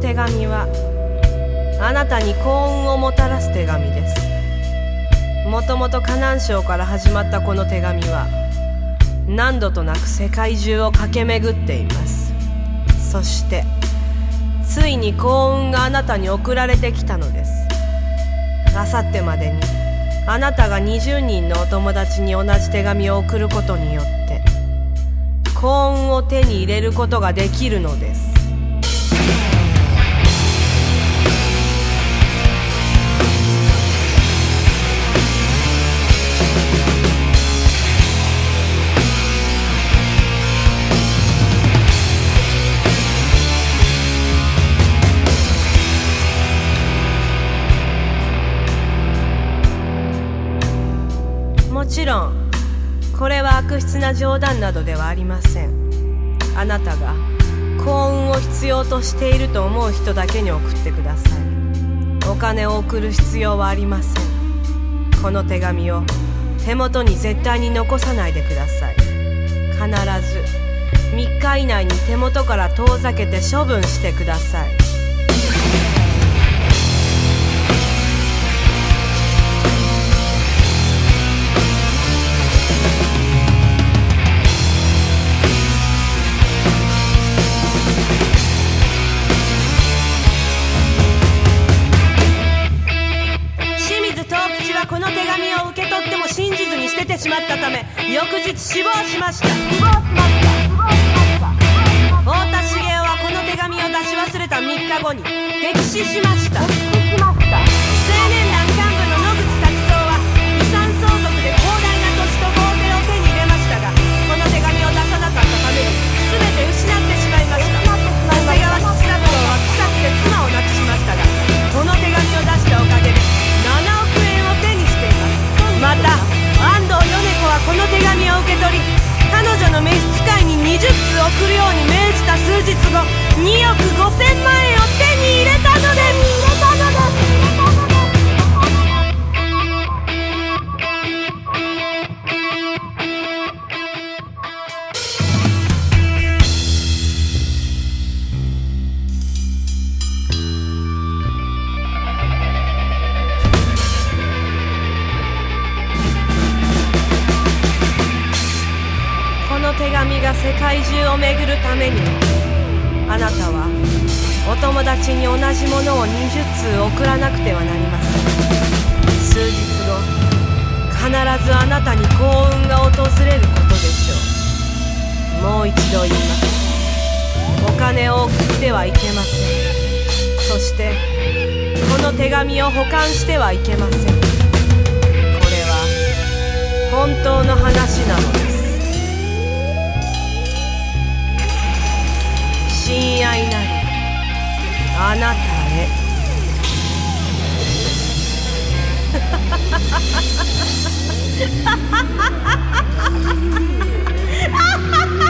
手紙はあなたに幸運をもたらす手紙です。もともと河南省から始まったこの手紙は何度となく世界中を駆け巡っています。そしてついに幸運があなたに送られてきたのです。あさってまでにあなたが20人のお友達に同じ手紙を送ることによって幸運を手に入れることができるのです。悪質な冗談などではありません。あなたが幸運を必要としていると思う人だけに送ってください。お金を送る必要はありません。この手紙を手元に絶対に残さないでください。必ず3日以内に手元から遠ざけて処分してください。紙を受け取っても信じずに捨ててしまったため翌日死亡しました。太田茂雄はこの手紙を出し忘れた3日後に溺死しました。世界中を巡るためにあなたはお友達に同じものを20通送らなくてはなりません。数日後必ずあなたに幸運が訪れることでしょう。もう一度言います。お金を送ってはいけません。そしてこの手紙を保管してはいけません。これは本当の話なので。す ha ha ha